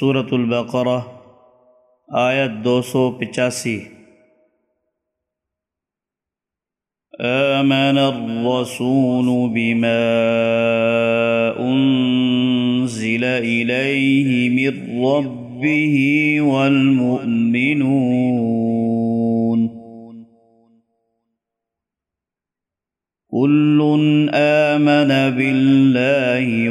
صورت البقرہ، آیت دو سو پچاسی۔ آمن الرسول بما انزل إليه من ربه والمؤمنون۔ كل آمن بالله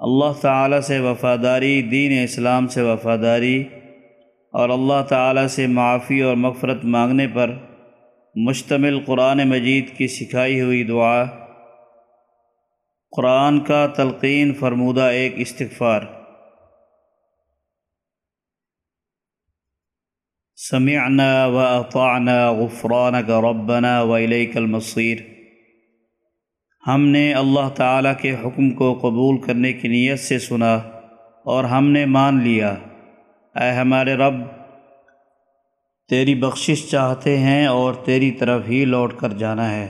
اللہ تعالیٰ سے وفاداری، دین اسلام سے وفاداری اور اللہ تعالیٰ سے معافی اور مغفرت مانگنے پر مشتمل قرآن مجید کی سکھائی ہوئی دعا۔ قرآن کا تلقین فرمودہ ایک استغفار۔ سمعنا و اطعنا غفرانک ربنا و الیک المصیر ہم نے اللہ تعالیٰ کے حکم کو قبول کرنے کی نیت سے سنا اور ہم نے مان لیا۔ اے ہمارے رب، تیری بخشش چاہتے ہیں اور تیری طرف ہی لوٹ کر جانا ہے۔